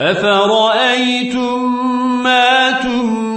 أفرأيتم ما تمنون